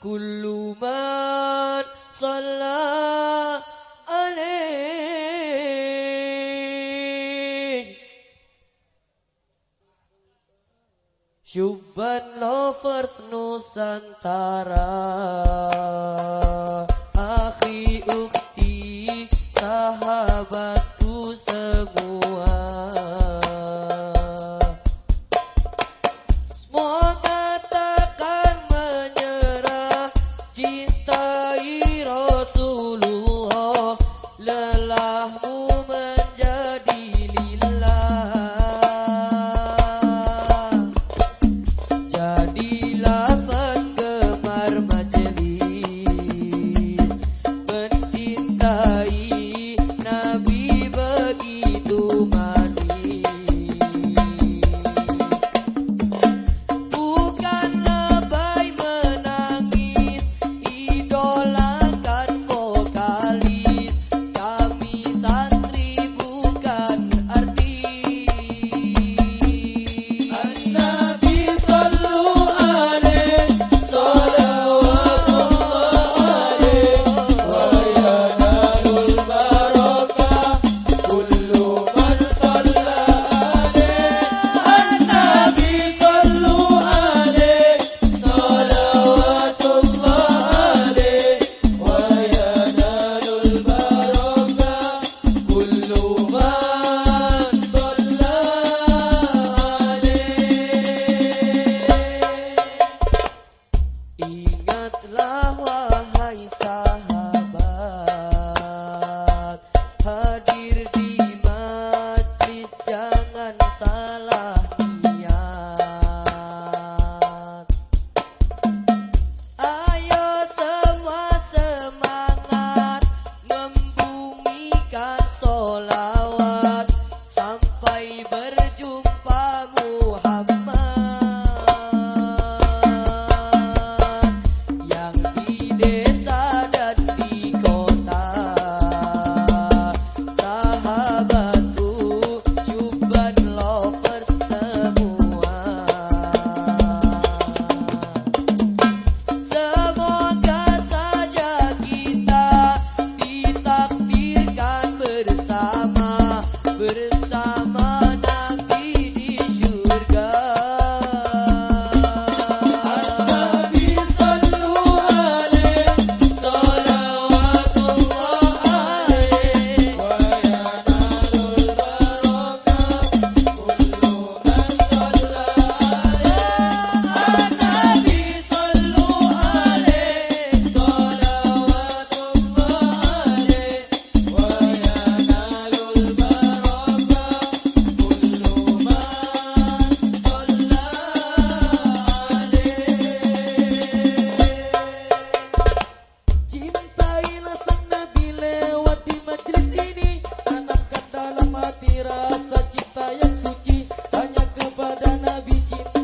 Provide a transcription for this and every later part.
كل salam صلى عليه Syuban lovers Nusantara. Akhi ukti sahabat. taklah wahai Bicitra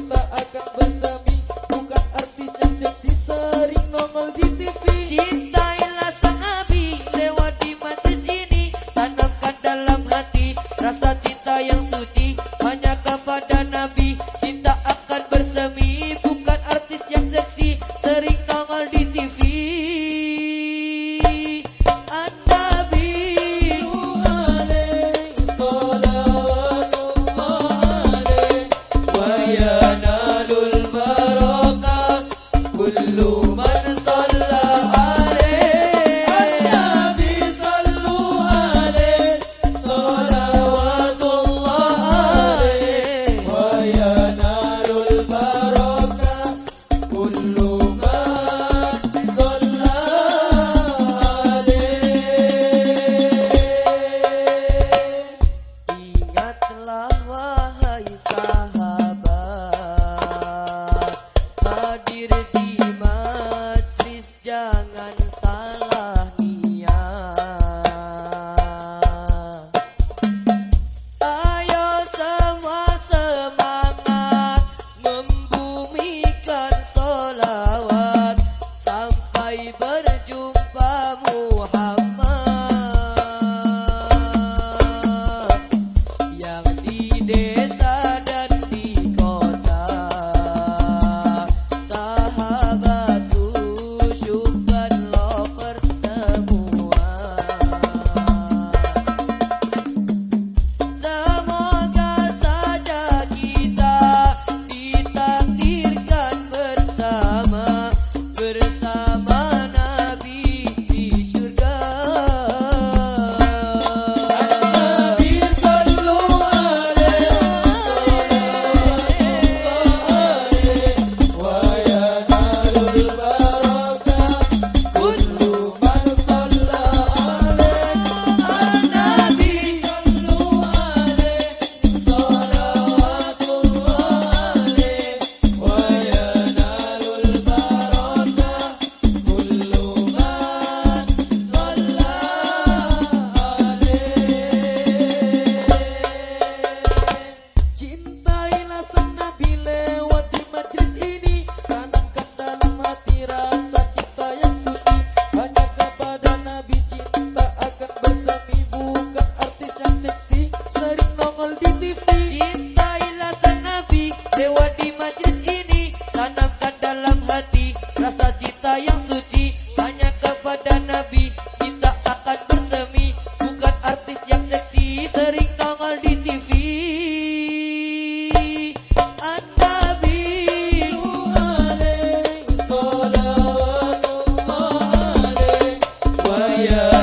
yeah.